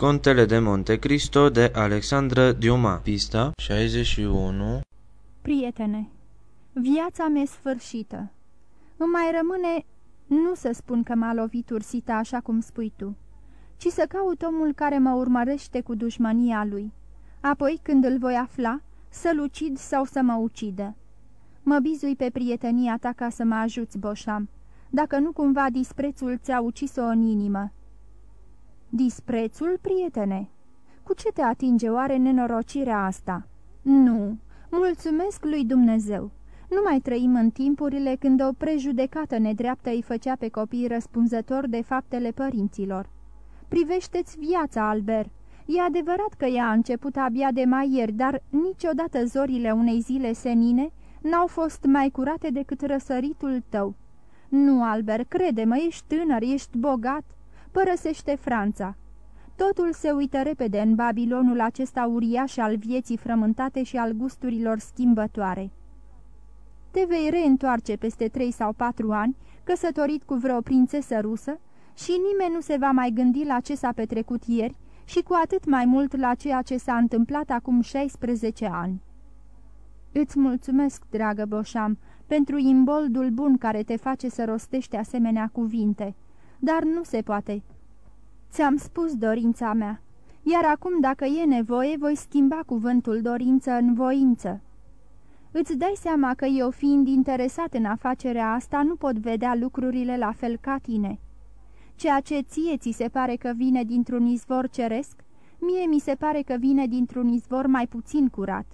Contele de Monte Cristo de Alexandra Diuma Pista 61 Prietene, viața mi-e sfârșită. Îmi mai rămâne nu să spun că m-a lovit ursita așa cum spui tu, ci să caut omul care mă urmărește cu dușmania lui. Apoi, când îl voi afla, să-l ucid sau să mă ucidă. Mă bizui pe prietenia ta ca să mă ajuți, Boșam, dacă nu cumva disprețul ți-a ucis-o în inimă. Disprețul, prietene? Cu ce te atinge oare nenorocirea asta? Nu, mulțumesc lui Dumnezeu. Nu mai trăim în timpurile când o prejudecată nedreaptă îi făcea pe copii răspunzători de faptele părinților. Privește-ți viața, Albert. E adevărat că ea a început abia de mai ieri, dar niciodată zorile unei zile senine n-au fost mai curate decât răsăritul tău. Nu, Albert, crede-mă, ești tânăr, ești bogat, părăsește Franța. Totul se uită repede în Babilonul acesta uriaș al vieții frământate și al gusturilor schimbătoare. Te vei reîntoarce peste trei sau patru ani, căsătorit cu vreo prințesă rusă, și nimeni nu se va mai gândi la ce s-a petrecut ieri și cu atât mai mult la ceea ce s-a întâmplat acum 16 ani. Îți mulțumesc, dragă Boșam, pentru imboldul bun care te face să rostești asemenea cuvinte, dar nu se poate. Ți-am spus dorința mea, iar acum, dacă e nevoie, voi schimba cuvântul dorință în voință. Îți dai seama că eu, fiind interesat în afacerea asta, nu pot vedea lucrurile la fel ca tine. Ceea ce ție ți se pare că vine dintr-un izvor ceresc, mie mi se pare că vine dintr-un izvor mai puțin curat.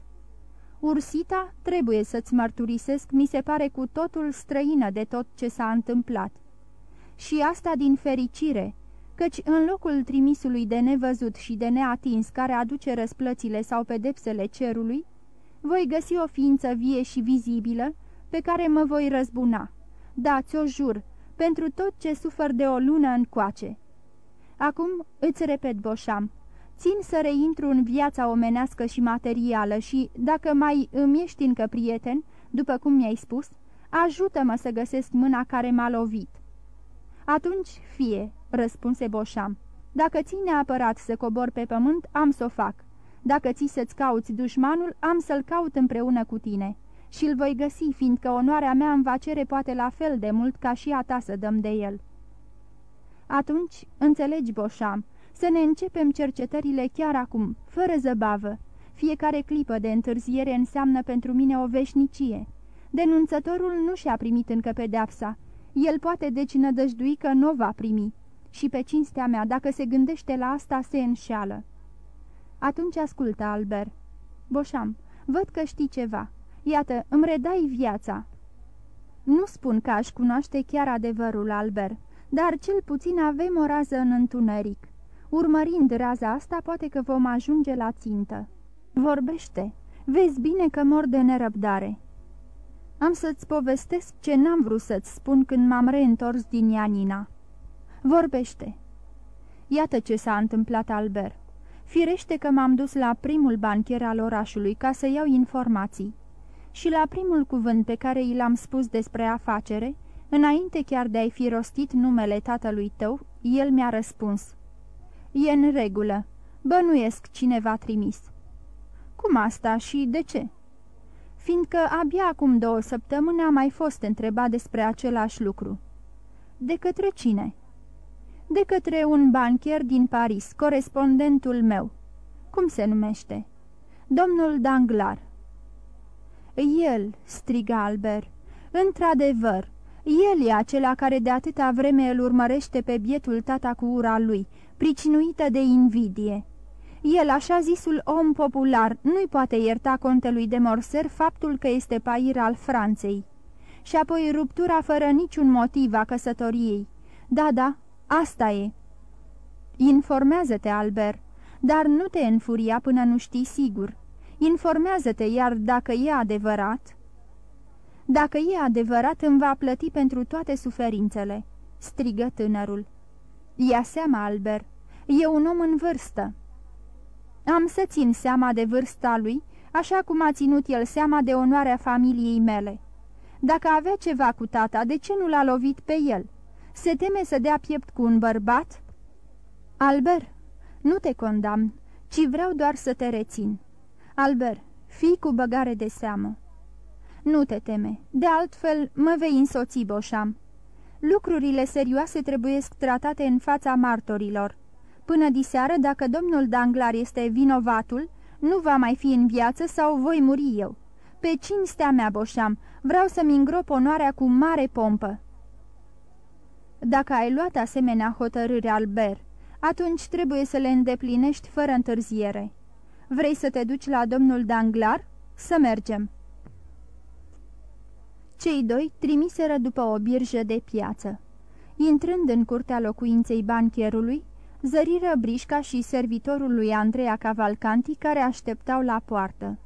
Ursita, trebuie să-ți mărturisesc, mi se pare cu totul străină de tot ce s-a întâmplat. Și asta din fericire, căci în locul trimisului de nevăzut și de neatins care aduce răsplățile sau pedepsele cerului, voi găsi o ființă vie și vizibilă pe care mă voi răzbuna. Da, ți-o jur, pentru tot ce sufăr de o lună încoace. Acum îți repet, Boșam, țin să reintru în viața omenească și materială și, dacă mai îmi ești încă prieten, după cum mi-ai spus, ajută-mă să găsesc mâna care m-a lovit. Atunci fie, răspunse Boșam, dacă ții neapărat să cobor pe pământ, am să o fac. Dacă ții să-ți cauți dușmanul, am să-l caut împreună cu tine și îl voi găsi, fiindcă onoarea mea îmi va cere poate la fel de mult ca și a ta să dăm de el. Atunci, înțelegi, Boșam, să ne începem cercetările chiar acum, fără zăbavă. Fiecare clipă de întârziere înseamnă pentru mine o veșnicie. Denunțătorul nu și-a primit încă pedeapsa. El poate deci nădăjdui că nu va primi. Și pe cinstea mea, dacă se gândește la asta, se înșeală. Atunci ascultă, Albert. Boșam, văd că știi ceva. Iată, îmi redai viața." Nu spun că aș cunoaște chiar adevărul, Albert, dar cel puțin avem o rază în întuneric. Urmărind raza asta, poate că vom ajunge la țintă. Vorbește, vezi bine că mor de nerăbdare." Am să-ți povestesc ce n-am vrut să-ți spun când m-am reîntors din Ianina." Vorbește." Iată ce s-a întâmplat, Albert. Firește că m-am dus la primul bancher al orașului ca să iau informații. Și la primul cuvânt pe care i l-am spus despre afacere, înainte chiar de a-i fi rostit numele tatălui tău, el mi-a răspuns. E în regulă. Bănuiesc cine v-a trimis." Cum asta și de ce?" Fiindcă abia acum două săptămâni a mai fost întrebat despre același lucru." De către cine?" de către un bancher din Paris, corespondentul meu. Cum se numește? Domnul Danglar. El, striga Albert. Într-adevăr, el e acela care de atâta vreme îl urmărește pe bietul tata cu ura lui, pricinuită de invidie. El, așa zisul om popular, nu-i poate ierta contelui de Morser faptul că este pair al Franței. Și apoi ruptura fără niciun motiv a căsătoriei. Da, da, Asta e." Informează-te, Albert, dar nu te înfuria până nu știi sigur. Informează-te, iar dacă e adevărat..." Dacă e adevărat, îmi va plăti pentru toate suferințele," strigă tânărul. Ia seama, Albert, e un om în vârstă." Am să țin seama de vârsta lui, așa cum a ținut el seama de onoarea familiei mele. Dacă avea ceva cu tata, de ce nu l-a lovit pe el?" Se teme să dea piept cu un bărbat? Albert, Nu te condamn, ci vreau doar să te rețin. Albert, fii cu băgare de seamă. Nu te teme, de altfel mă vei însoți, Boșam. Lucrurile serioase trebuie tratate în fața martorilor. Până diseară, dacă domnul Danglar este vinovatul, nu va mai fi în viață sau voi muri eu. Pe cinstea mea, Boșam, vreau să-mi îngrop onoarea cu mare pompă. Dacă ai luat asemenea hotărâre, Albert, atunci trebuie să le îndeplinești fără întârziere. Vrei să te duci la domnul Danglar? Să mergem. Cei doi trimiseră după o birjă de piață. Intrând în curtea locuinței bancherului, zăriră Brișca și servitorul lui Andreea Cavalcanti care așteptau la poartă.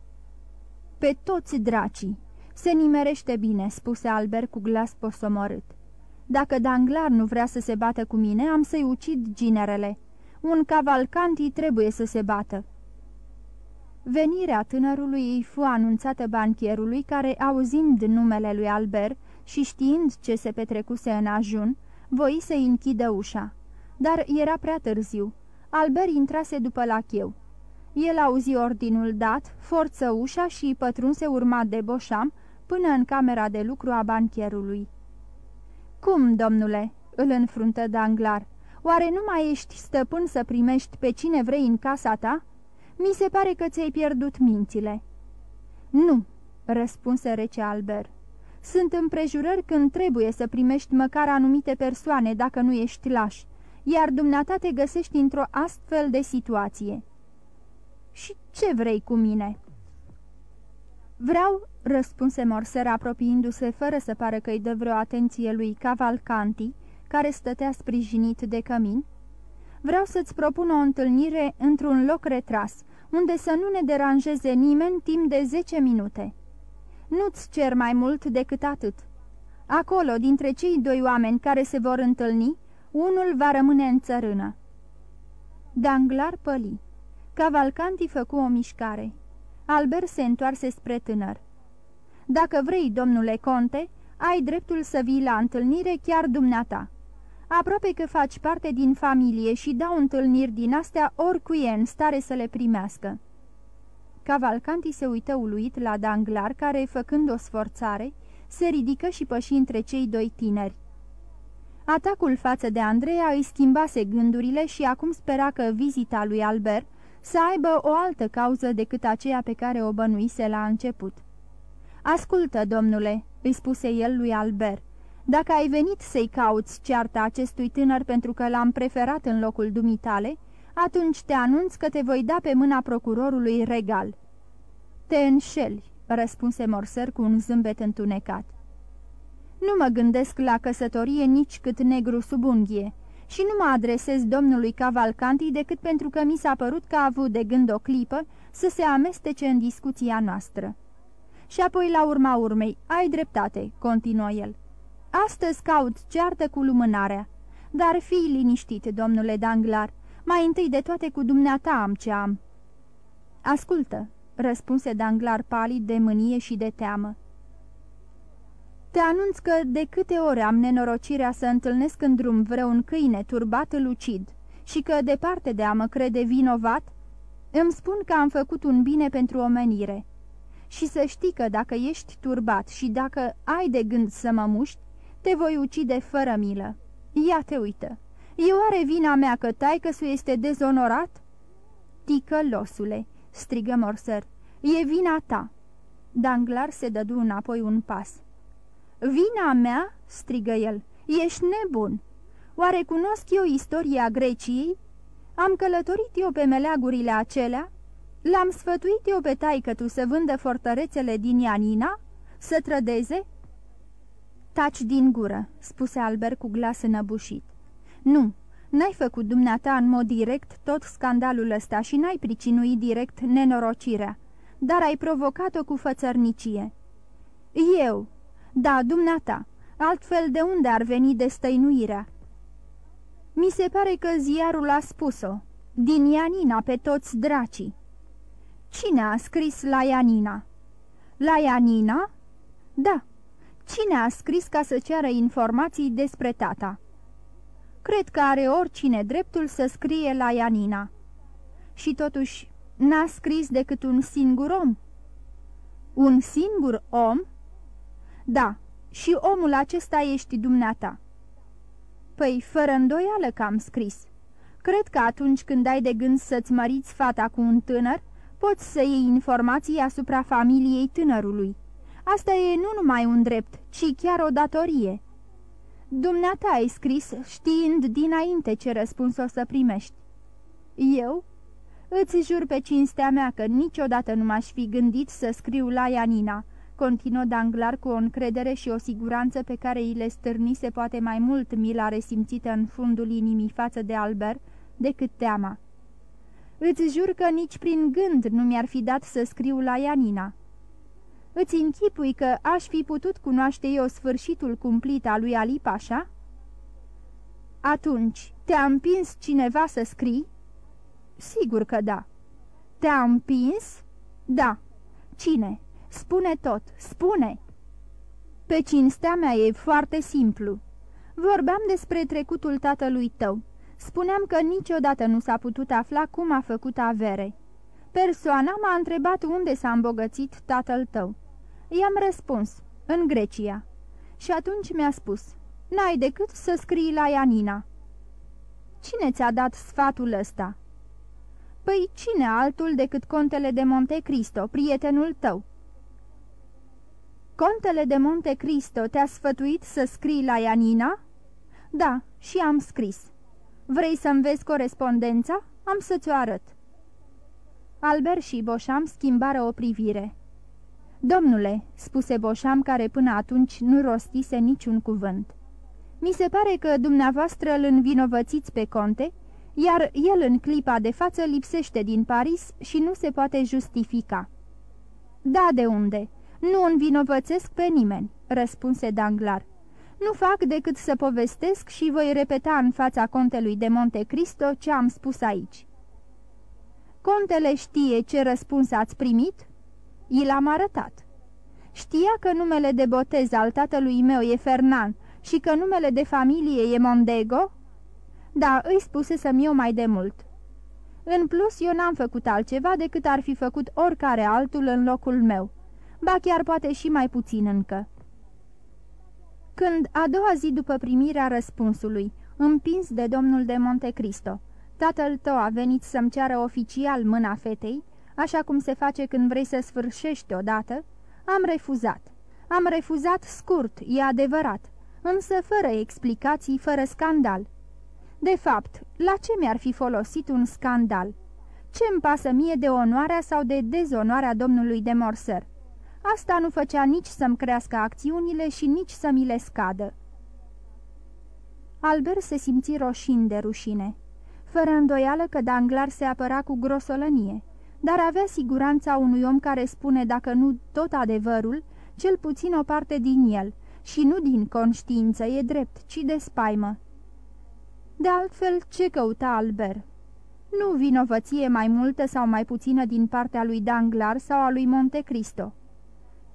Pe toți dracii! Se nimerește bine," spuse Albert cu glas posomorât. Dacă Danglar nu vrea să se bată cu mine, am să-i ucid ginerele. Un cavalcanti trebuie să se bată." Venirea tânărului îi fu anunțată banchierului, care, auzind numele lui Albert și știind ce se petrecuse în ajun, voi să-i închidă ușa. Dar era prea târziu. Albert intrase după lacheu. El auzi ordinul dat, forță ușa și pătrunse urmat de Boșam până în camera de lucru a banchierului. Cum, domnule?" îl înfruntă Danglar. Oare nu mai ești stăpân să primești pe cine vrei în casa ta?" Mi se pare că ți-ai pierdut mințile." Nu," răspunse rece Albert. Sunt împrejurări când trebuie să primești măcar anumite persoane dacă nu ești laș, iar dumneata te găsești într-o astfel de situație." Și ce vrei cu mine?" Vreau," răspunse Morser apropiindu-se fără să pară că-i dă vreo atenție lui Cavalcanti, care stătea sprijinit de cămin, vreau să-ți propun o întâlnire într-un loc retras, unde să nu ne deranjeze nimeni timp de zece minute. Nu-ți cer mai mult decât atât. Acolo, dintre cei doi oameni care se vor întâlni, unul va rămâne în țărână. Danglar păli. Cavalcanti făcu o mișcare. Albert se întoarse spre tânăr. Dacă vrei, domnule conte, ai dreptul să vii la întâlnire chiar dumneata. Aproape că faci parte din familie și dau întâlniri din astea oricui e în stare să le primească. Cavalcanti se uită uluit la Danglar, care, făcând o sforțare, se ridică și păși între cei doi tineri. Atacul față de Andreea îi schimbase gândurile și acum spera că vizita lui Albert să aibă o altă cauză decât aceea pe care o bănuise la început. Ascultă, domnule," îi spuse el lui Albert, dacă ai venit să-i cauți cearta acestui tânăr pentru că l-am preferat în locul dumitale, atunci te anunț că te voi da pe mâna procurorului regal." Te înșeli," răspunse Morser cu un zâmbet întunecat. Nu mă gândesc la căsătorie nici cât negru sub unghie și nu mă adresez domnului Cavalcanti decât pentru că mi s-a părut că a avut de gând o clipă să se amestece în discuția noastră. Și apoi, la urma urmei, ai dreptate," continuă el. Astăzi caut ceartă cu lumânarea. Dar fii liniștit, domnule Danglar, mai întâi de toate cu dumneata am ce am." Ascultă," răspunse Danglar palid de mânie și de teamă. Te anunț că de câte ori am nenorocirea să întâlnesc în drum vreun câine turbat lucid și că, departe de a mă crede vinovat, îmi spun că am făcut un bine pentru omenire. Și să știi că dacă ești turbat și dacă ai de gând să mă muști, te voi ucide fără milă. Ia te uită. E oare vina mea că taică este dezonorat?" Ticălosule!" strigă Morser. E vina ta!" Danglar se dădu înapoi un pas. Vina mea?" strigă el. Ești nebun! Oare cunosc eu istoria Greciei? Am călătorit eu pe meleagurile acelea? L-am sfătuit eu pe taică tu să vândă fortărețele din Ianina? Să trădeze? Taci din gură," spuse Albert cu glas înăbușit. Nu, n-ai făcut dumneata în mod direct tot scandalul ăsta și n-ai pricinuit direct nenorocirea, dar ai provocat-o cu fățărnicie." Eu, da, dumneata, altfel de unde ar veni destăinuirea?" Mi se pare că ziarul a spus-o, din Ianina pe toți dracii." Cine a scris la Ianina?" La Ianina?" Da." Cine a scris ca să ceară informații despre tata?" Cred că are oricine dreptul să scrie la Ianina." Și totuși n-a scris decât un singur om. Un singur om? Da, și omul acesta ești dumneata. Păi, fără îndoială că am scris. Cred că atunci când ai de gând să-ți măriți fata cu un tânăr, poți să iei informații asupra familiei tânărului. Asta e nu numai un drept, ci chiar o datorie. Dumneata ai scris știind dinainte ce răspuns o să primești. Eu? Îți jur pe cinstea mea că niciodată nu m-aș fi gândit să scriu la Ianina, continuă Danglar cu o încredere și o siguranță pe care îi le stârnise poate mai mult mila resimțită în fundul inimii față de Albert decât teama. Îți jur că nici prin gând nu mi-ar fi dat să scriu la Ianina. Îți închipui că aș fi putut cunoaște eu sfârșitul cumplit al lui Ali Pașa? Atunci, te-a împins cineva să scrii? Sigur că da. Te-a împins? Da. Cine? Spune tot, spune! Pe cinstea mea e foarte simplu. Vorbeam despre trecutul tatălui tău. Spuneam că niciodată nu s-a putut afla cum a făcut avere. Persoana m-a întrebat unde s-a îmbogățit tatăl tău. I-am răspuns, în Grecia. Și atunci mi-a spus, n-ai decât să scrii la Ianina. Cine ți-a dat sfatul ăsta? Păi cine altul decât contele de Monte Cristo, prietenul tău? Contele de Monte Cristo te-a sfătuit să scrii la Ianina? Da, și am scris. Vrei să-mi vezi corespondența? Am să-ți o arăt. Albert și Boșam schimbară o privire. Domnule, spuse Boșam, care până atunci nu rostise niciun cuvânt, mi se pare că dumneavoastră îl învinovățiți pe conte, iar el în clipa de față lipsește din Paris și nu se poate justifica. Da, de unde? Nu învinovățesc pe nimeni," răspunse Danglar. Nu fac decât să povestesc și voi repeta în fața contelui de Monte Cristo ce am spus aici." Contele știe ce răspuns ați primit?" I l-am arătat. Știa că numele de botez al tatălui meu e Fernand și că numele de familie e Mondego?" Da, îi spuse să-mi eu mai de mult." În plus, eu n-am făcut altceva decât ar fi făcut oricare altul în locul meu ba chiar poate și mai puțin încă. Când, a doua zi după primirea răspunsului, împins de domnul de Monte Cristo, tatăl tău a venit să-mi ceară oficial mâna fetei, așa cum se face când vrei să sfârșești odată, am refuzat. Am refuzat scurt, e adevărat, însă fără explicații, fără scandal. De fapt, la ce mi-ar fi folosit un scandal? Ce-mi pasă mie de onoarea sau de dezonoarea domnului de Morser? Asta nu făcea nici să-mi crească acțiunile și nici să mi le scadă. Albert se simți roșin de rușine. Fără îndoială că Danglar se apăra cu grosolănie, dar avea siguranța unui om care spune, dacă nu tot adevărul, cel puțin o parte din el, și nu din conștiință, e drept, ci de spaimă. De altfel, ce căuta Albert? Nu vinovăție mai multă sau mai puțină din partea lui Danglar sau a lui Monte Cristo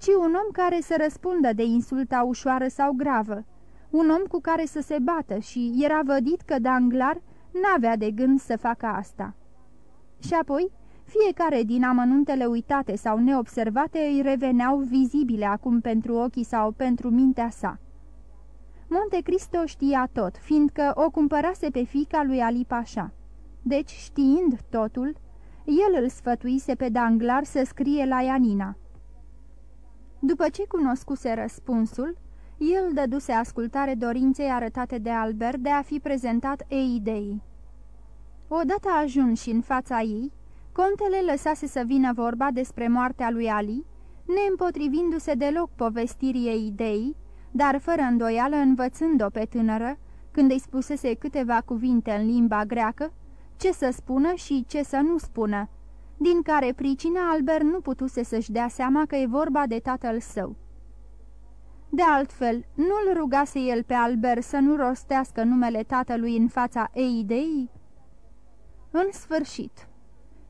ci un om care să răspundă de insulta ușoară sau gravă, un om cu care să se bată și era vădit că Danglar n-avea de gând să facă asta. Și apoi, fiecare din amănuntele uitate sau neobservate îi reveneau vizibile acum pentru ochii sau pentru mintea sa. Monte Cristo știa tot, fiindcă o cumpărase pe fica lui Ali Pașa. Deci, știind totul, el îl sfătuise pe Danglar să scrie la Ianina. După ce cunoscuse răspunsul, el dăduse ascultare dorinței arătate de Albert de a fi prezentat Eidei. Odată ajunși în fața ei, contele lăsase să vină vorba despre moartea lui Ali, neîmpotrivindu-se deloc povestirii Eidei, dar fără îndoială învățând-o pe tânără, când îi spusese câteva cuvinte în limba greacă, ce să spună și ce să nu spună, din care pricina Albert nu putuse să-și dea seama că e vorba de tatăl său. De altfel, nu-l rugase el pe Albert să nu rostească numele tatălui în fața Eidei? În sfârșit,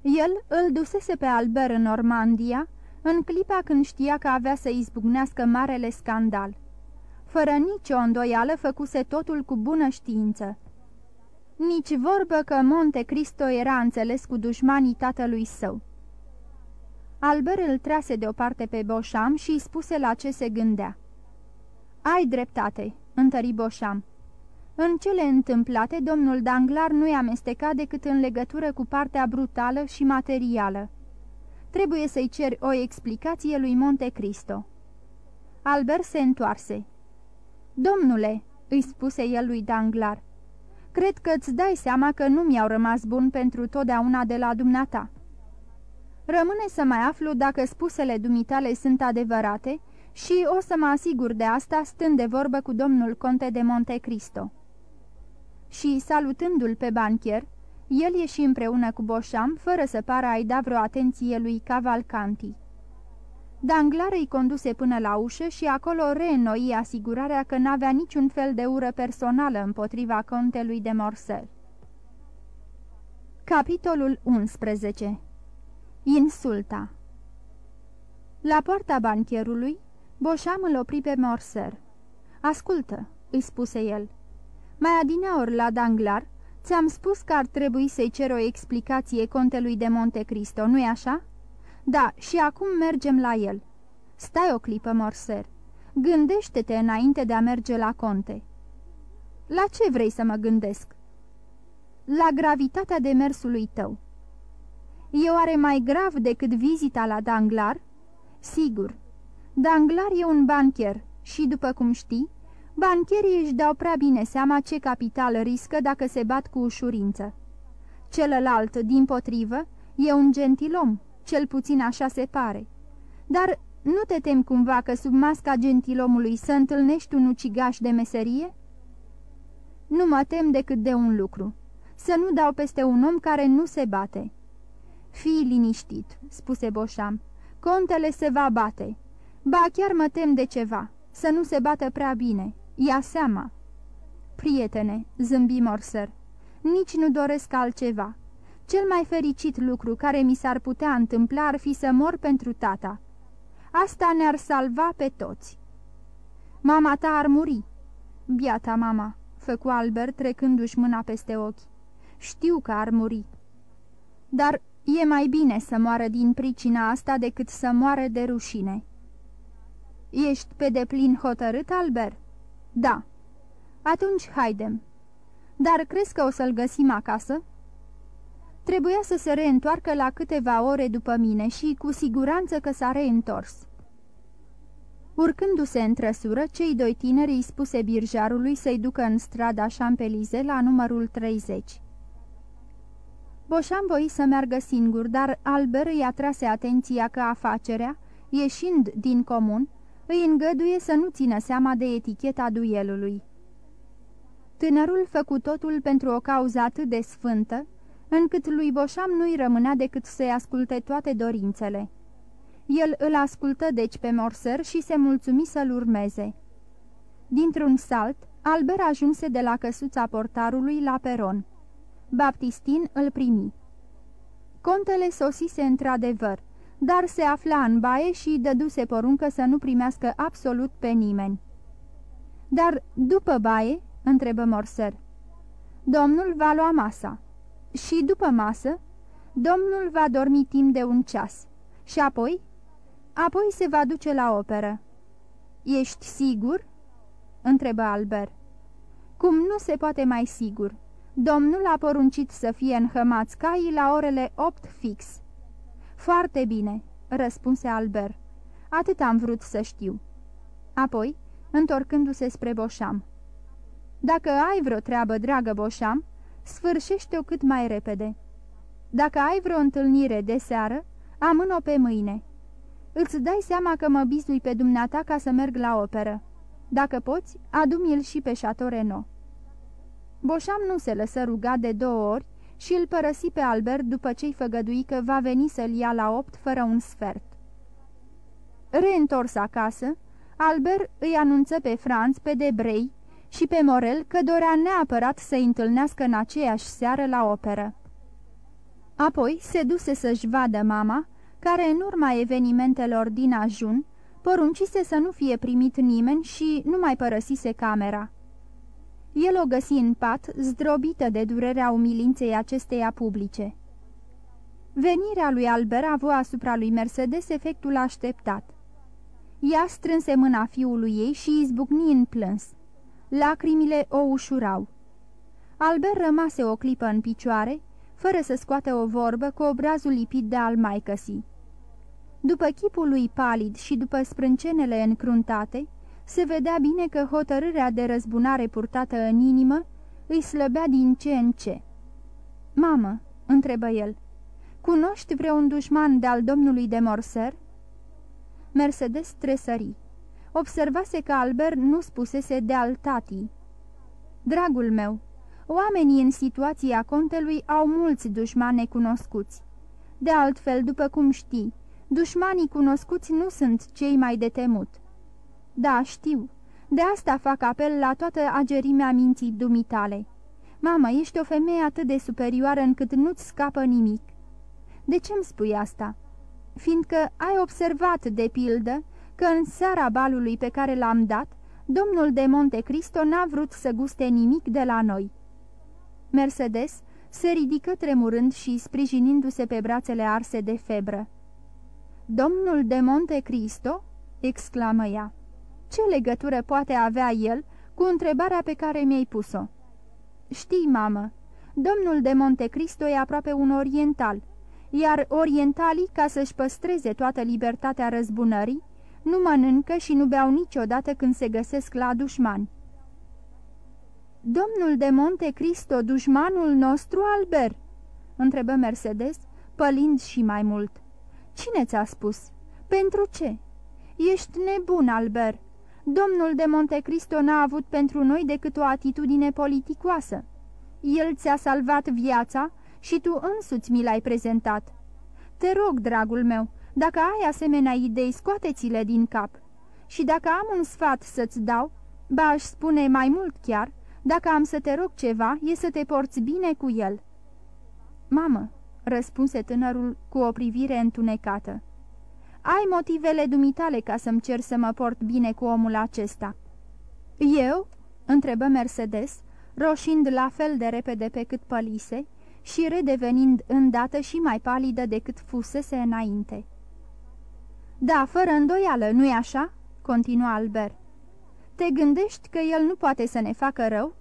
el îl dusese pe Albert în Normandia, în clipa când știa că avea să izbucnească marele scandal. Fără nicio îndoială făcuse totul cu bună știință. Nici vorbă că Monte Cristo era înțeles cu dușmanii tatălui său. Albert îl trase deoparte pe Boșam și îi spuse la ce se gândea. Ai dreptate," întări Boșam. În cele întâmplate, domnul Danglar nu-i amesteca decât în legătură cu partea brutală și materială. Trebuie să-i ceri o explicație lui Monte Cristo. Albert se întoarse. Domnule," îi spuse el lui Danglar, cred că îți dai seama că nu mi-au rămas bun pentru totdeauna de la dumneata. Rămâne să mai aflu dacă spusele dumitale sunt adevărate și o să mă asigur de asta stând de vorbă cu domnul conte de Monte Cristo. Și, salutându-l pe banchier, el ieși împreună cu Boșam, fără să pară a-i da vreo atenție lui Cavalcanti. Danglar îi conduse până la ușă și acolo reînnoi asigurarea că n-avea niciun fel de ură personală împotriva contelui de Morsel. Capitolul 11 Insulta La poarta bancherului, Boșam îl opri pe Morser. Ascultă," îi spuse el. Mai adineori la Danglar, ți-am spus că ar trebui să-i cer o explicație contelui de Monte Cristo, nu-i așa?" Da, și acum mergem la el." Stai o clipă, Morser. Gândește-te înainte de a merge la conte." La ce vrei să mă gândesc?" La gravitatea demersului tău." E oare mai grav decât vizita la Danglar?" Sigur. Danglar e un bancher și, după cum știi, bancherii își dau prea bine seama ce capital riscă dacă se bat cu ușurință. Celălalt, din potrivă, e un gentilom, cel puțin așa se pare. Dar nu te tem cumva că sub masca gentilomului să întâlnești un ucigaș de meserie? Nu mă tem decât de un lucru, să nu dau peste un om care nu se bate. Fii liniștit, spuse Boșam, contele se va bate. Ba chiar mă tem de ceva, să nu se bată prea bine, ia seama. Prietene, zâmbi Morser, nici nu doresc altceva. Cel mai fericit lucru care mi s-ar putea întâmpla ar fi să mor pentru tata. Asta ne-ar salva pe toți. Mama ta ar muri. Biata mama, făcu Albert trecându-și mâna peste ochi. Știu că ar muri. Dar e mai bine să moară din pricina asta decât să moară de rușine. Ești pe deplin hotărât, Albert? Da. Atunci haidem. Dar crezi că o să-l găsim acasă? Trebuia să se reîntoarcă la câteva ore după mine și cu siguranță că s-a reîntors. Urcându-se în trăsură, cei doi tineri îi spuse birjarului să-i ducă în strada Champelize la numărul 30. Boșan voi să meargă singur, dar Albert îi atrase atenția că afacerea, ieșind din comun, îi îngăduie să nu țină seama de eticheta duelului. Tânărul făcu totul pentru o cauză atât de sfântă, încât lui Boșam nu-i rămânea decât să-i asculte toate dorințele. El îl ascultă deci pe Morser și se mulțumi să-l urmeze. Dintr-un salt, Albert ajunse de la căsuța portarului la peron. Baptistin îl primi. Contele sosise într-adevăr, dar se afla în baie și dăduse poruncă să nu primească absolut pe nimeni. Dar după baie?" întrebă Morser. Domnul va lua masa." Și după masă, domnul va dormi timp de un ceas. Și apoi? Apoi se va duce la operă. Ești sigur?" întrebă Albert. Cum nu se poate mai sigur. Domnul a poruncit să fie înhămați caii la orele opt fix." Foarte bine," răspunse Albert. Atât am vrut să știu." Apoi, întorcându-se spre Boșam. Dacă ai vreo treabă, dragă Boșam, sfârșește-o cât mai repede. Dacă ai vreo întâlnire de seară, amân-o pe mâine. Îți dai seama că mă bizui pe dumneata ca să merg la operă. Dacă poți, adu-mi-l și pe Chateau Renaud. Boșam nu se lăsă rugat de două ori și îl părăsi pe Albert după ce-i făgădui că va veni să-l ia la opt fără un sfert. Reîntors acasă, Albert îi anunță pe Franz, pe Debrei și pe Morel că dorea neapărat să-i întâlnească în aceeași seară la operă. Apoi se duse să-și vadă mama, care în urma evenimentelor din ajun, poruncise să nu fie primit nimeni și nu mai părăsise camera. El o găsi în pat, zdrobită de durerea umilinței acesteia publice. Venirea lui Albert a avut asupra lui Mercedes efectul așteptat. Ea strânse mâna fiului ei și izbucni în plâns. Lacrimile o ușurau. Albert rămase o clipă în picioare, fără să scoate o vorbă cu obrazul lipit de al maicăsii. După chipul lui palid și după sprâncenele încruntate, se vedea bine că hotărârea de răzbunare purtată în inimă îi slăbea din ce în ce. Mamă," întrebă el, cunoști vreun dușman de-al domnului de Morser?" Mercedes tresări. Observase că Albert nu spusese de-al tatii. Dragul meu, oamenii în situația contelui au mulți dușmani necunoscuți. De altfel, după cum știi, dușmanii cunoscuți nu sunt cei mai de temut. Da, știu. De asta fac apel la toată agerimea minții dumitale. Mamă, ești o femeie atât de superioară încât nu-ți scapă nimic. De ce-mi spui asta? Fiindcă ai observat, de pildă, că în seara balului pe care l-am dat, domnul de Monte Cristo n-a vrut să guste nimic de la noi. Mercedes se ridică tremurând și sprijinindu-se pe brațele arse de febră. Domnul de Monte Cristo?" exclamă ea. Ce legătură poate avea el cu întrebarea pe care mi-ai pus-o? Știi, mamă, domnul de Monte Cristo e aproape un oriental, iar orientalii, ca să-și păstreze toată libertatea răzbunării, nu mănâncă și nu beau niciodată când se găsesc la dușmani. Domnul de Monte Cristo, dușmanul nostru, Albert?" întrebă Mercedes, pălind și mai mult. Cine ți-a spus? Pentru ce?" Ești nebun, Albert. Domnul de Monte Cristo n-a avut pentru noi decât o atitudine politicoasă. El ți-a salvat viața și tu însuți mi l-ai prezentat. Te rog, dragul meu, dacă ai asemenea idei, scoateți-le din cap. Și dacă am un sfat să-ți dau, ba aș spune mai mult chiar, dacă am să te rog ceva, e să te porți bine cu el." Mamă," răspunse tânărul cu o privire întunecată, ai motivele dumitale ca să-mi cer să mă port bine cu omul acesta." Eu?" întrebă Mercedes, roșind la fel de repede pe cât pălise și redevenind îndată și mai palidă decât fusese înainte. Da, fără îndoială, nu-i așa?" continua Albert. Te gândești că el nu poate să ne facă rău?"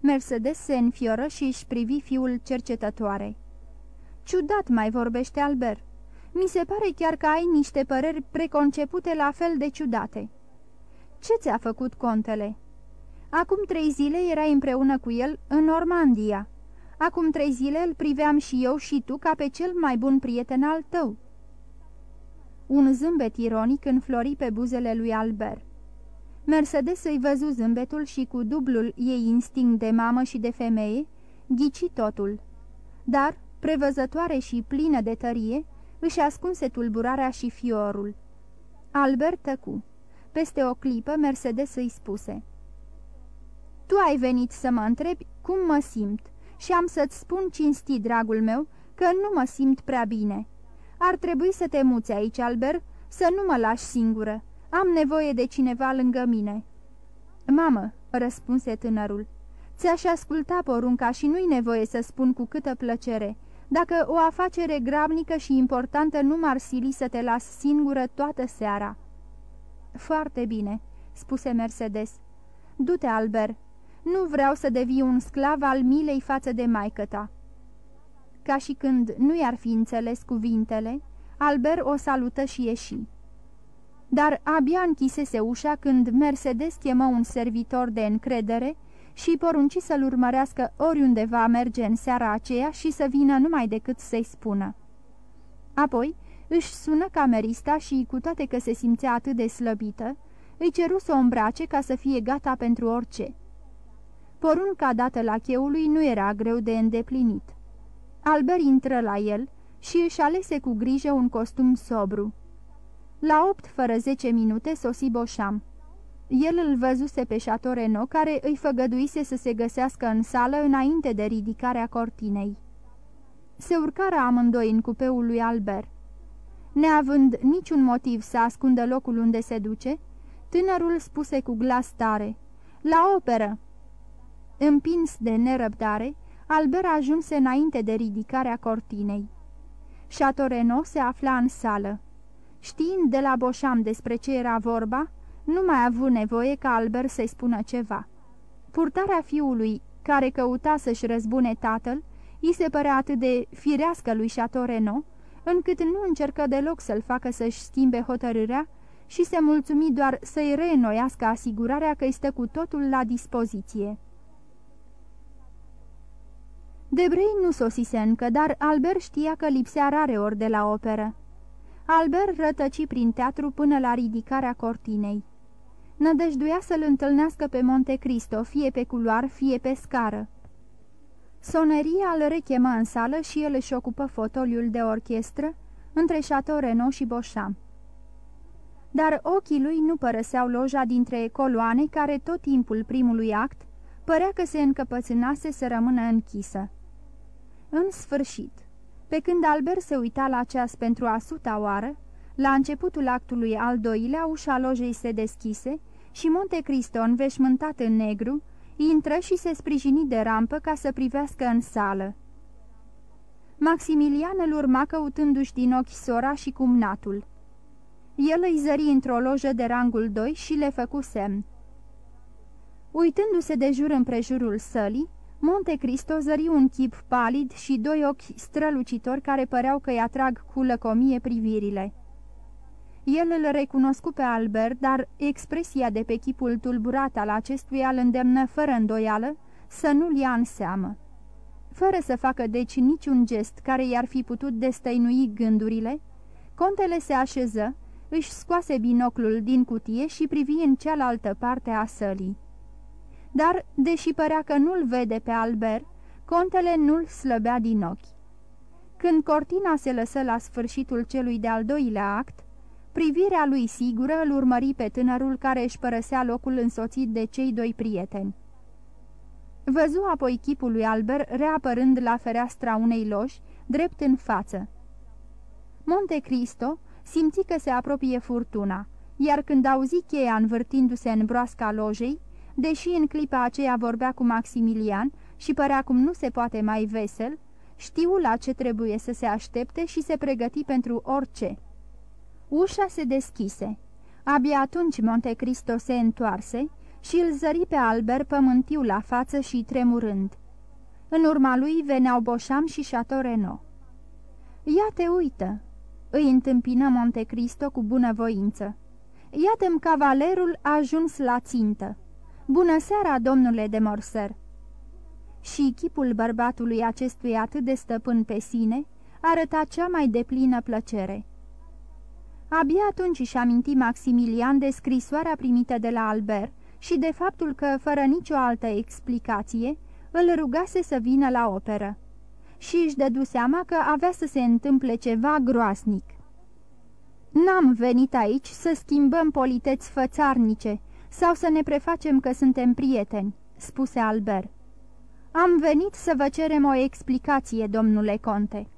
Mercedes se înfioră și își privi fiul cercetătoare. Ciudat mai vorbește Albert. Mi se pare chiar că ai niște păreri preconcepute la fel de ciudate." Ce ți-a făcut contele?" Acum trei zile erai împreună cu el în Normandia. Acum trei zile îl priveam și eu și tu ca pe cel mai bun prieten al tău." Un zâmbet ironic înflori pe buzele lui Albert. Mercedes îi văzu zâmbetul și cu dublul ei instinct de mamă și de femeie, ghici totul. Dar, prevăzătoare și plină de tărie, își ascunse tulburarea și fiorul. Albert tăcu. Peste o clipă, Mercedes îi spuse. Tu ai venit să mă întrebi cum mă simt și am să-ți spun cinstit, dragul meu, că nu mă simt prea bine. Ar trebui să te muți aici, Albert, să nu mă lași singură. Am nevoie de cineva lângă mine." Mamă," răspunse tânărul, ți-aș asculta porunca și nu-i nevoie să spun cu câtă plăcere, dacă o afacere grabnică și importantă nu m-ar sili să te las singură toată seara." Foarte bine," spuse Mercedes. Du-te, Albert. Nu vreau să devii un sclav al milei față de maică ta." Ca și când nu i-ar fi înțeles cuvintele, Albert o salută și ieși. Dar abia închisese ușa când Mercedes chemă un servitor de încredere și porunci să-l urmărească oriunde va merge în seara aceea și să vină numai decât să-i spună. Apoi își sună camerista și, cu toate că se simțea atât de slăbită, îi ceru să o îmbrace ca să fie gata pentru orice. Porunca dată la cheului nu era greu de îndeplinit. Albert intră la el și își alese cu grijă un costum sobru. La opt fără zece minute sosi Boșam. El îl văzuse pe Chateau Renaud, care îi făgăduise să se găsească în sală înainte de ridicarea cortinei. Se urcară amândoi în cupeul lui Albert. Neavând niciun motiv să ascundă locul unde se duce, tânărul spuse cu glas tare, La operă!" Împins de nerăbdare, Albert ajunse înainte de ridicarea cortinei. Chateau se afla în sală. Știind de la Boșam despre ce era vorba, nu mai a avut nevoie ca Albert să-i spună ceva. Purtarea fiului, care căuta să-și răzbune tatăl, îi se părea atât de firească lui Chateau Renaud, încât nu încercă deloc să-l facă să-și schimbe hotărârea și se mulțumi doar să-i reînnoiască asigurarea că îi stă cu totul la dispoziție. Debrei nu sosise încă, dar Albert știa că lipsea rare ori de la operă. Albert rătăci prin teatru până la ridicarea cortinei. Nădăjduia să-l întâlnească pe Monte Cristo, fie pe culoar, fie pe scară. Soneria îl rechemă în sală și el își ocupă fotoliul de orchestră între Chateau Renaud și Boșam. Dar ochii lui nu părăseau loja dintre coloane care tot timpul primului act părea că se încăpățânase să rămână închisă. În sfârșit, pe când Albert se uita la ceas pentru a suta oară, la începutul actului al doilea ușa lojei se deschise și Monte Cristo, înveșmântat în negru, intră și se sprijini de rampă ca să privească în sală. Maximilian îl urma căutându-și din ochi sora și cumnatul. El îi zări într-o lojă de rangul 2 și le făcu semn. Uitându-se de jur împrejurul sălii, Monte Cristo zări un chip palid și doi ochi strălucitori care păreau că-i atrag cu lăcomie privirile. El îl recunoscu pe Albert, dar expresia de pe chipul tulburat al acestuia îl îndemnă fără îndoială să nu-l ia în seamă. Fără să facă deci niciun gest care i-ar fi putut destăinui gândurile, contele se așeză, își scoase binoclul din cutie și privi în cealaltă parte a sălii. Dar, deși părea că nu-l vede pe Albert, contele nu-l slăbea din ochi. Când cortina se lăsă la sfârșitul celui de-al doilea act, Privirea lui sigură îl urmări pe tânărul care își părăsea locul însoțit de cei doi prieteni. Văzu apoi chipul lui Albert reapărând la fereastra unei loși, drept în față. Monte Cristo simți că se apropie furtuna, iar când auzi cheia învârtindu-se în broasca lojei, deși în clipa aceea vorbea cu Maximilian și părea cum nu se poate mai vesel, știu la ce trebuie să se aștepte și se pregăti pentru orice. Ușa se deschise. Abia atunci Monte Cristo se întoarse și îl zări pe Albert pământiu la față și tremurând. În urma lui veneau Boșam și Chateau Renaud. Ia te uită!" îi întâmpină Monte Cristo cu bunăvoință. Iată-mi cavalerul a ajuns la țintă. Bună seara, domnule de Morser!" Și chipul bărbatului acestui atât de stăpân pe sine arăta cea mai deplină plăcere. Abia atunci își aminti Maximilian de scrisoarea primită de la Albert și de faptul că, fără nicio altă explicație, îl rugase să vină la operă. Și își dădu seama că avea să se întâmple ceva groasnic. N-am venit aici să schimbăm politeți fățarnice sau să ne prefacem că suntem prieteni," spuse Albert. Am venit să vă cerem o explicație, domnule conte."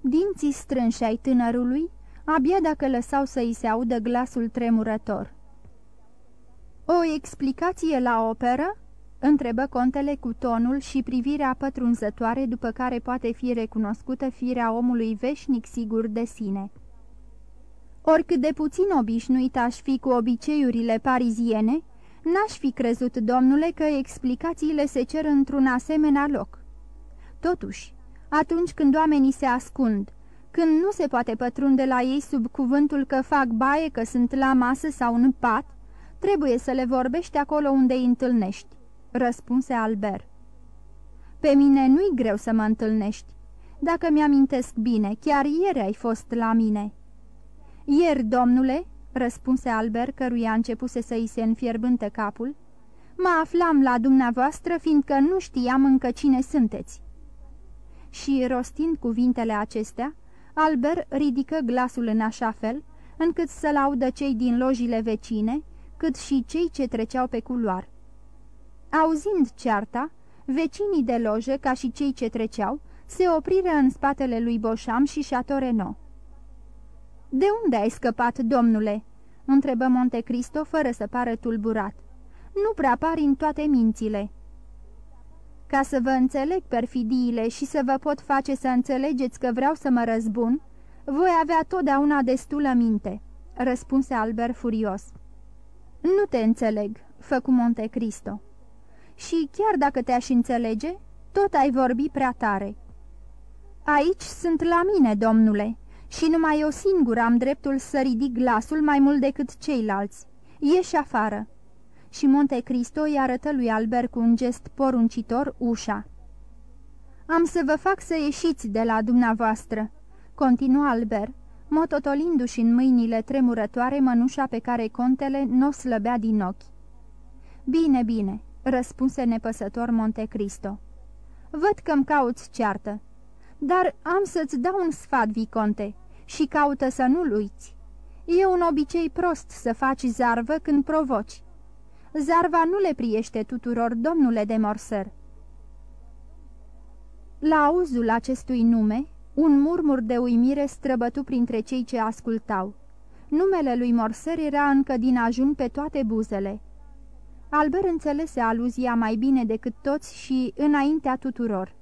Dinții strânși ai tânărului abia dacă lăsau să îi se audă glasul tremurător. O explicație la operă?" întrebă contele cu tonul și privirea pătrunzătoare după care poate fi recunoscută firea omului veșnic sigur de sine. Oricât de puțin obișnuit aș fi cu obiceiurile pariziene, n-aș fi crezut, domnule, că explicațiile se cer într-un asemenea loc. Totuși, atunci când oamenii se ascund, când nu se poate pătrunde la ei sub cuvântul că fac baie, că sunt la masă sau în pat, trebuie să le vorbești acolo unde îi întâlnești, răspunse Albert. Pe mine nu-i greu să mă întâlnești. Dacă mi-amintesc bine, chiar ieri ai fost la mine." Ieri, domnule," răspunse Albert, căruia începuse să îi se înfierbântă capul, mă aflam la dumneavoastră, fiindcă nu știam încă cine sunteți." Și, rostind cuvintele acestea, Albert ridică glasul în așa fel, încât să laudă cei din lojile vecine, cât și cei ce treceau pe culoar. Auzind cearta, vecinii de lojă, ca și cei ce treceau, se opriră în spatele lui Boșam și Chateau Renaud. De unde ai scăpat, domnule?" întrebă Monte Cristo fără să pară tulburat. Nu prea pari în toate mințile." Ca să vă înțeleg perfidiile și să vă pot face să înțelegeți că vreau să mă răzbun, voi avea totdeauna destulă minte," răspunse Albert furios. Nu te înțeleg," făcu Monte Cristo. Și chiar dacă te-aș înțelege, tot ai vorbi prea tare." Aici sunt la mine, domnule, și numai eu singur am dreptul să ridic glasul mai mult decât ceilalți. Ieși afară!" Și Monte Cristo îi arătă lui Albert cu un gest poruncitor ușa. Am să vă fac să ieșiți de la dumneavoastră," continuă Albert, mototolindu-și în mâinile tremurătoare mănușa pe care contele nu o slăbea din ochi. Bine, bine," răspunse nepăsător Monte Cristo. Văd că-mi cauți ceartă, dar am să-ți dau un sfat, Viconte, și caută să nu-l uiți. E un obicei prost să faci zarvă când provoci. Zarva nu le priește tuturor, domnule de Morser. La auzul acestui nume, un murmur de uimire străbătu printre cei ce ascultau. Numele lui Morser era încă din ajun pe toate buzele. Albert înțelese aluzia mai bine decât toți și înaintea tuturor.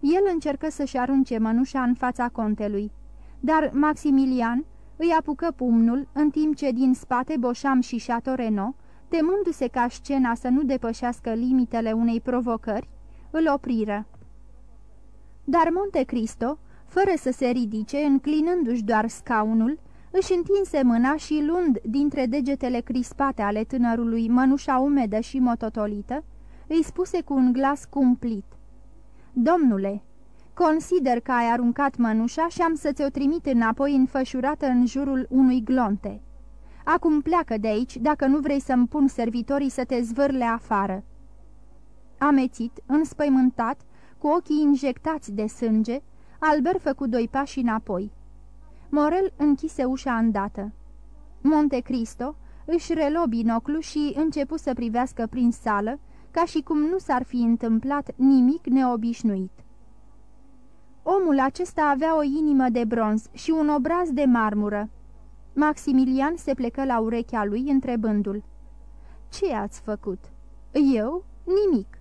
El încercă să-și arunce mănușa în fața contelui, dar Maximilian îi apucă pumnul, în timp ce din spate Boșam și Chateau Renaud, temându-se ca scena să nu depășească limitele unei provocări, îl opriră. Dar Monte Cristo, fără să se ridice, înclinându-și doar scaunul, își întinse mâna și luând dintre degetele crispate ale tânărului mănușa umedă și mototolită, îi spuse cu un glas cumplit. Domnule, consider că ai aruncat mănușa și am să ți-o trimit înapoi înfășurată în jurul unui glonte. Acum pleacă de aici, dacă nu vrei să-mi pun servitorii să te zvârle afară." Amețit, înspăimântat, cu ochii injectați de sânge, Albert făcu doi pași înapoi. Morel închise ușa îndată. Monte Cristo își relo binoclu și începu să privească prin sală, ca și cum nu s-ar fi întâmplat nimic neobișnuit. Omul acesta avea o inimă de bronz și un obraz de marmură. Maximilian se plecă la urechea lui întrebându-l. Ce ați făcut?" Eu? Nimic.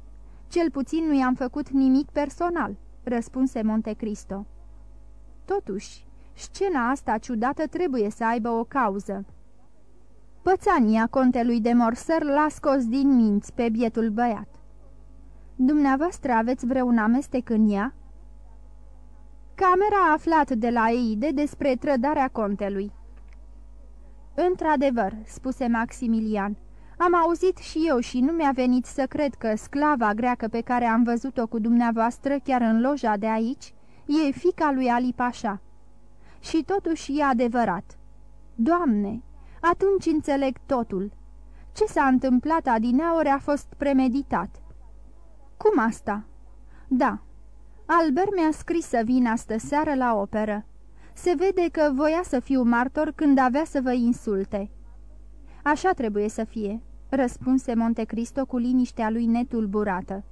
Cel puțin nu i-am făcut nimic personal," răspunse Montecristo. Totuși, scena asta ciudată trebuie să aibă o cauză. Pățania contelui de Morser l-a scos din minți pe bietul băiat. Dumneavoastră aveți vreun amestec în ea?" Camera a aflat de la Eide despre trădarea contelui. Într-adevăr," spuse Maximilian, am auzit și eu și nu mi-a venit să cred că sclava greacă pe care am văzut-o cu dumneavoastră chiar în loja de aici e fica lui Ali Pașa. Și totuși e adevărat. Doamne, atunci înțeleg totul. Ce s-a întâmplat adineaori a fost premeditat. Cum asta? Da. Albert mi-a scris să vin astă seară la operă. Se vede că voia să fiu martor când avea să vă insulte. Așa trebuie să fie, răspunse Montecristo cu liniștea lui netulburată.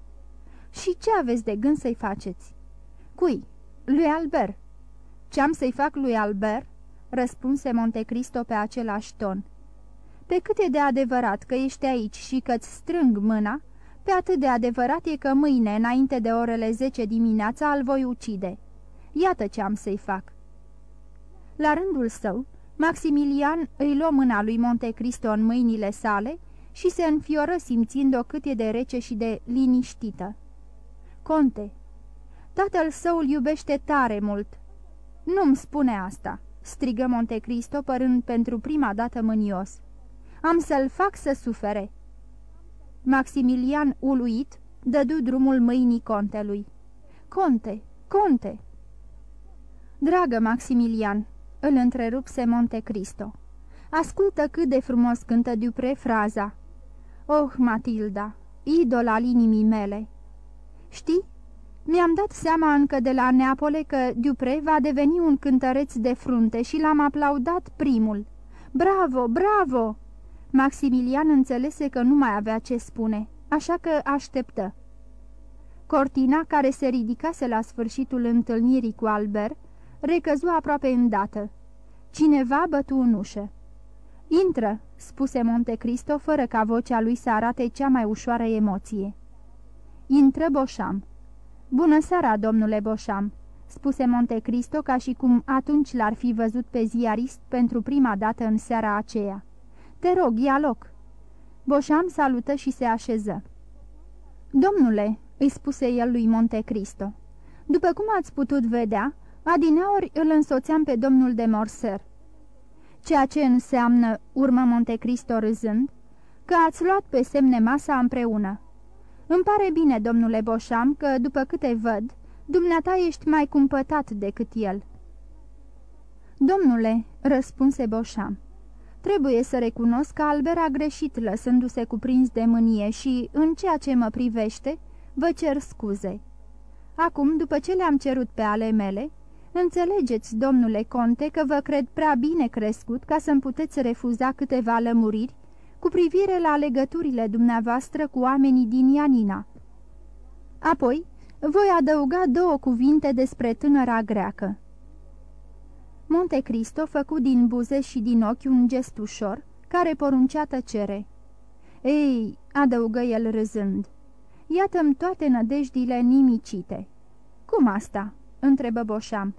Și ce aveți de gând să-i faceți? Cui? Lui Albert. Ce-am să-i fac lui Albert? răspunse Montecristo pe același ton. Pe cât e de adevărat că ești aici și că-ți strâng mâna, pe atât de adevărat e că mâine, înainte de orele 10 dimineața, îl voi ucide. Iată ce am să-i fac. La rândul său, Maximilian îi luă mâna lui Montecristo în mâinile sale și se înfioră simțind-o cât e de rece și de liniștită. Conte, tatăl său îl iubește tare mult. Nu-mi spune asta, strigă Montecristo părând pentru prima dată mânios. Am să-l fac să sufere. Maximilian, uluit, dădu drumul mâinii contelui. Conte, conte! Dragă Maximilian, îl întrerupse Monte Cristo. Ascultă cât de frumos cântă Dupre fraza. Oh, Matilda, idola al inimii mele! Știi, mi-am dat seama încă de la Neapole că Dupre va deveni un cântăreț de frunte și l-am aplaudat primul. Bravo, bravo! Maximilian înțelese că nu mai avea ce spune, așa că așteptă. Cortina, care se ridicase la sfârșitul întâlnirii cu Albert, recăzu aproape îndată. Cineva bătu în ușă. Intră!" spuse Monte Cristo, fără ca vocea lui să arate cea mai ușoară emoție. Intră Boșam. Bună seara, domnule Boșam!" spuse Monte Cristo ca și cum atunci l-ar fi văzut pe ziarist pentru prima dată în seara aceea. Te rog, ia loc!" Boșam salută și se așeză. Domnule," îi spuse el lui Monte Cristo, după cum ați putut vedea, adineori îl însoțeam pe domnul de Morser." Ceea ce înseamnă, urmă Monte Cristo râzând, că ați luat pe semne masa împreună. Îmi pare bine, domnule Boșam, că, după câte văd, dumneata ești mai cumpătat decât el." Domnule," răspunse Boșam, trebuie să recunosc că Albert a greșit lăsându-se cuprins de mânie și, în ceea ce mă privește, vă cer scuze. Acum, după ce le-am cerut pe ale mele, înțelegeți, domnule conte, că vă cred prea bine crescut ca să-mi puteți refuza câteva lămuriri cu privire la legăturile dumneavoastră cu oamenii din Ianina. Apoi, voi adăuga două cuvinte despre tânăra greacă. Monte Cristo făcu din buze și din ochi un gest ușor, care poruncea tăcere. Ei, adăugă el râzând, iată-mi toate nădejdile nimicite. Cum asta?" întrebă Boșam.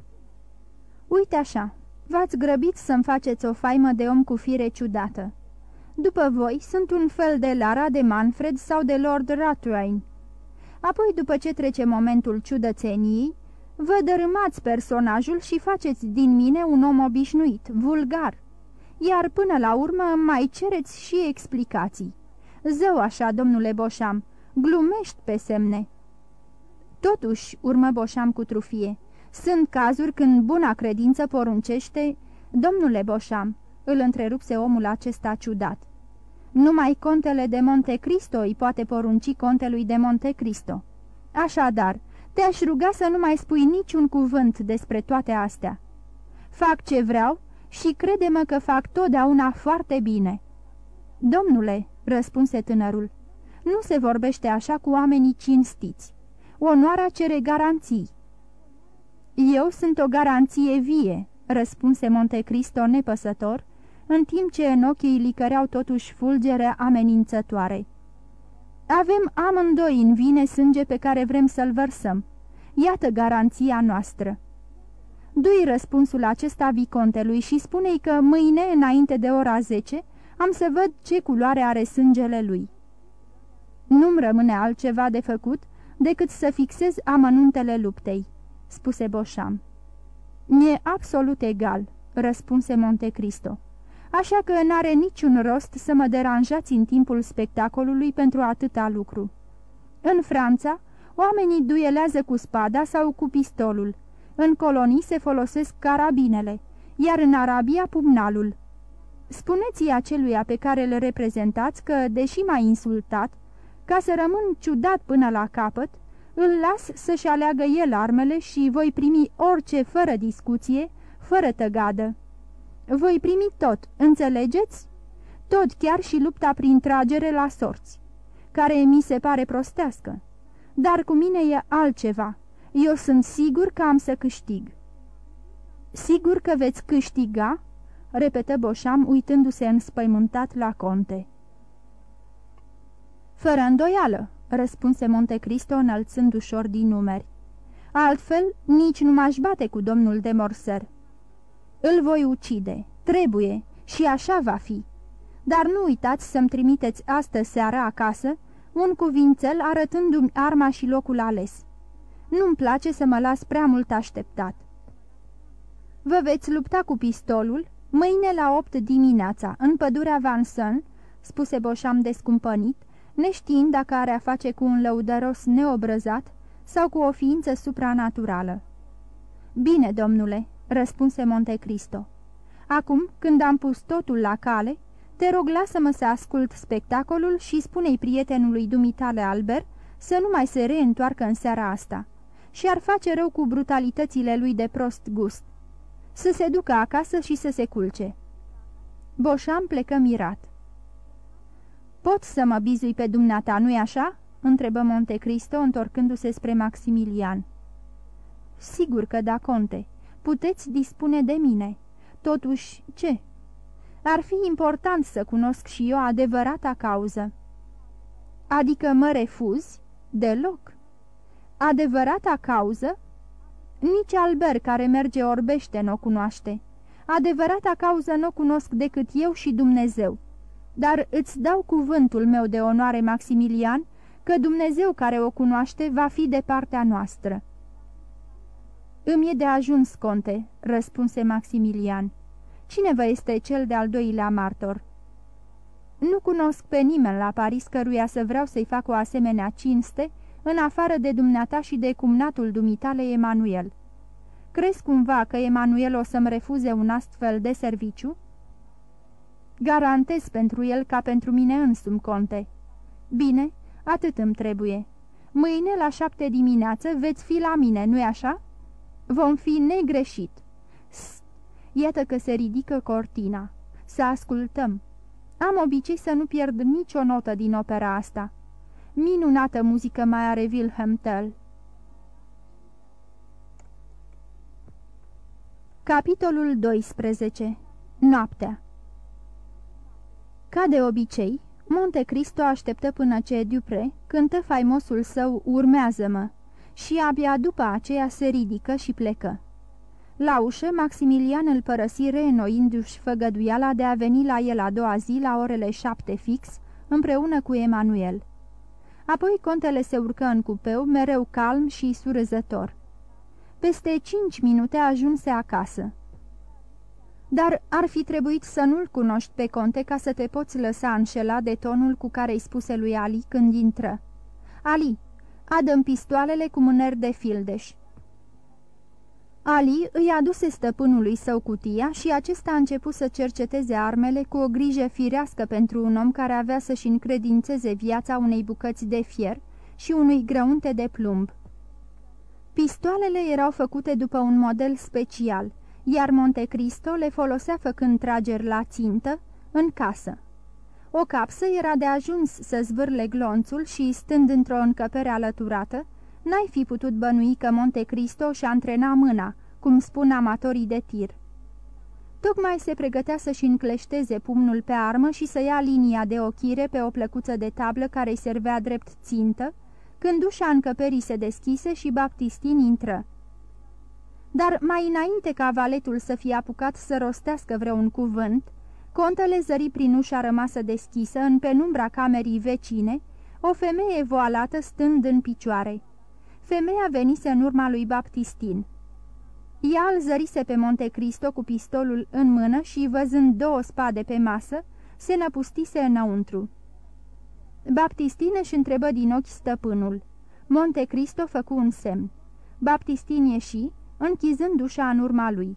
Uite așa, v-ați grăbit să-mi faceți o faimă de om cu fire ciudată. După voi, sunt un fel de Lara de Manfred sau de Lord Rathwain. Apoi, după ce trece momentul ciudățeniei, vă dărâmați personajul și faceți din mine un om obișnuit, vulgar. Iar până la urmă mai cereți și explicații. Zău așa, domnule Boșam, glumești pe semne. Totuși, urmă Boșam cu trufie, sunt cazuri când buna credință poruncește... Domnule Boșam, îl întrerupse omul acesta ciudat. Numai contele de Monte Cristo îi poate porunci contelui de Monte Cristo. Așadar, te-aș ruga să nu mai spui niciun cuvânt despre toate astea. Fac ce vreau și crede-mă că fac totdeauna foarte bine." Domnule," răspunse tânărul, nu se vorbește așa cu oamenii cinstiți. Onoarea cere garanții." Eu sunt o garanție vie," răspunse Monte Cristo nepăsător, în timp ce în ochii licăreau totuși fulgere amenințătoare. Avem amândoi în vine sânge pe care vrem să-l vărsăm. Iată garanția noastră. Dui răspunsul acesta vicontelui și spune-i că mâine, înainte de ora 10, am să văd ce culoare are sângele lui. Nu-mi rămâne altceva de făcut decât să fixez amănuntele luptei, spuse Boșam. Mi-e absolut egal, răspunse Monte Cristo așa că n-are niciun rost să mă deranjați în timpul spectacolului pentru atâta lucru. În Franța, oamenii duelează cu spada sau cu pistolul. În colonii se folosesc carabinele, iar în Arabia pumnalul. Spuneți-i aceluia pe care îl reprezentați că, deși m-a insultat, ca să rămân ciudat până la capăt, îl las să-și aleagă el armele și voi primi orice fără discuție, fără tăgadă. Voi primi tot, înțelegeți? Tot chiar și lupta prin tragere la sorți, care mi se pare prostească. Dar cu mine e altceva. Eu sunt sigur că am să câștig. Sigur că veți câștiga? repetă Boșam, uitându-se înspăimântat la conte. Fără îndoială, răspunse Montecristo înălțând ușor din numeri. Altfel, nici nu m-aș bate cu domnul de Morser. Îl voi ucide. Trebuie. Și așa va fi. Dar nu uitați să-mi trimiteți astă seara acasă un cuvințel arătându-mi arma și locul ales. Nu-mi place să mă las prea mult așteptat. Vă veți lupta cu pistolul mâine la opt dimineața, în pădurea Vanson, spuse Boșam descumpănit, neștiind dacă are a face cu un lăudăros neobrăzat sau cu o ființă supranaturală. Bine, domnule, răspunse Monte Cristo. Acum, când am pus totul la cale, te rog lasă-mă să ascult spectacolul și spune-i prietenului dumitale Albert să nu mai se reîntoarcă în seara asta și ar face rău cu brutalitățile lui de prost gust. Să se ducă acasă și să se culce. Boșam plecă mirat. Pot să mă bizui pe dumneata, nu-i așa?" întrebă Monte Cristo întorcându-se spre Maximilian. Sigur că da, conte." Puteți dispune de mine. Totuși, ce? Ar fi important să cunosc și eu adevărata cauză. Adică mă refuzi? Deloc. Adevărata cauză? Nici Albert care merge orbește n-o cunoaște. Adevărata cauză n-o cunosc decât eu și Dumnezeu. Dar îți dau cuvântul meu de onoare, Maximilian, că Dumnezeu care o cunoaște va fi de partea noastră. Îmi e de ajuns, conte," răspunse Maximilian. Cine vă este cel de-al doilea martor?" Nu cunosc pe nimeni la Paris căruia să vreau să-i fac o asemenea cinste, în afară de dumneata și de cumnatul dumitale Emanuel. Crezi cumva că Emanuel o să-mi refuze un astfel de serviciu?" Garantez pentru el ca pentru mine însumi, conte." Bine, atât îmi trebuie. Mâine la șapte dimineață veți fi la mine, nu-i așa?" Vom fi negreșit." Sst, iată că se ridică cortina. Să ascultăm." Am obicei să nu pierd nicio notă din opera asta. Minunată muzică mai are Wilhelm Tell. Capitolul 12. Noaptea Ca de obicei, Monte Cristo așteptă până ce Dupre cântă faimosul său Urmează-mă și abia după aceea se ridică și plecă. La ușă, Maximilian îl părăsi reînnoindu-și făgăduiala de a veni la el a doua zi la orele șapte fix, împreună cu Emanuel. Apoi contele se urcă în cupeu, mereu calm și surâzător. Peste cinci minute ajunse acasă. Dar ar fi trebuit să nu-l cunoști pe conte ca să te poți lăsa înșela de tonul cu care îi spuse lui Ali când intră. Ali, adă pistoalele cu mâneri de fildeș. Ali îi aduse stăpânului său cutia și acesta a început să cerceteze armele cu o grijă firească pentru un om care avea să-și încredințeze viața unei bucăți de fier și unui grăunte de plumb. Pistoalele erau făcute după un model special, iar Monte Cristo le folosea făcând trageri la țintă în casă. O capsă era de ajuns să zvârle glonțul și, stând într-o încăpere alăturată, n-ai fi putut bănui că Monte Cristo și antrena mâna, cum spun amatorii de tir. Tocmai se pregătea să-și încleșteze pumnul pe armă și să ia linia de ochire pe o plăcuță de tablă care îi servea drept țintă, când ușa încăperii se deschise și Baptistin intră. Dar mai înainte ca valetul să fie apucat să rostească vreun cuvânt, contele zări prin ușa rămasă deschisă, în penumbra camerii vecine, o femeie voalată stând în picioare. Femeia venise în urma lui Baptistin. Ea îl zărise pe Monte Cristo cu pistolul în mână și, văzând două spade pe masă, se năpustise înăuntru. Baptistin își întrebă din ochi stăpânul. Monte Cristo făcu un semn. Baptistin ieși, închizând ușa în urma lui.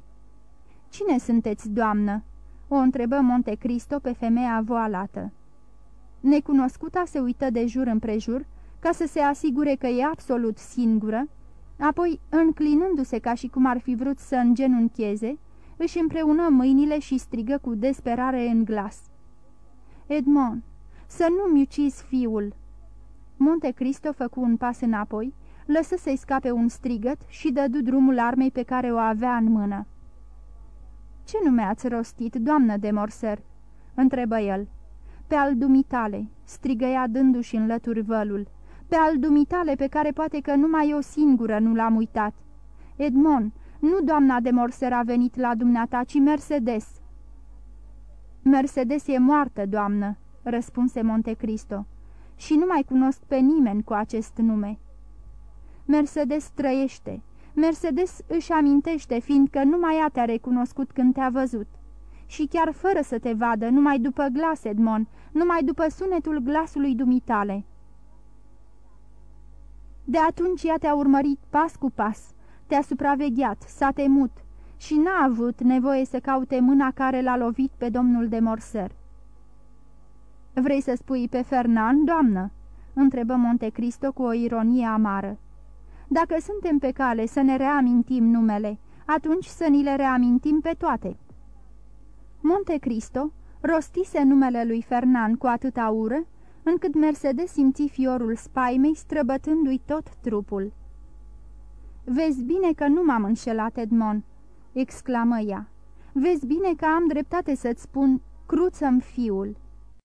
Cine sunteți, doamnă?" O întrebă Monte Cristo pe femeia voalată. Necunoscuta se uită de jur împrejur, ca să se asigure că e absolut singură, apoi, înclinându-se ca și cum ar fi vrut să îngenuncheze, își împreună mâinile și strigă cu desperare în glas. Edmond, să nu-mi ucizi fiul!" Monte Cristo făcu un pas înapoi, lăsă să-i scape un strigăt și dădu drumul armei pe care o avea în mână. Ce nume ați rostit, doamnă de Morser?" întrebă el. Pe al dumitale," strigă ea dându-și în lături vălul pe al dumitale pe care poate că numai eu singură nu l-am uitat. Edmond, nu doamna de Morser a venit la dumneata, ci Mercedes." Mercedes e moartă, doamnă," răspunse Montecristo, și nu mai cunosc pe nimeni cu acest nume." Mercedes trăiește. Mercedes își amintește, fiindcă numai ea te-a recunoscut când te-a văzut. Și chiar fără să te vadă, numai după glas, Edmond, numai după sunetul glasului dumitale." De atunci ea te-a urmărit pas cu pas, te-a supravegheat, s-a temut și n-a avut nevoie să caute mâna care l-a lovit pe domnul de Morser. Vrei să spui pe Fernand, doamnă?" întrebă Montecristo cu o ironie amară. Dacă suntem pe cale să ne reamintim numele, atunci să ni le reamintim pe toate." Montecristo rostise numele lui Fernand cu atâta ură, încât Mercedes simți fiorul spaimei străbătându-i tot trupul. Vezi bine că nu m-am înșelat, Edmond!" exclamă ea. Vezi bine că am dreptate să-ți spun, cruță-mi fiul!"